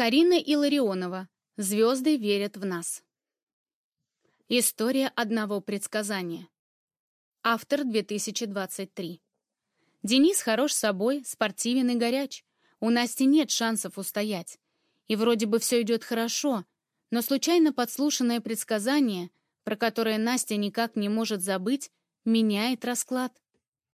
Карина Илларионова. Звезды верят в нас. История одного предсказания. Автор 2023. Денис хорош собой, спортивен и горяч. У Насти нет шансов устоять. И вроде бы все идет хорошо, но случайно подслушанное предсказание, про которое Настя никак не может забыть, меняет расклад.